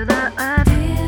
to the earth.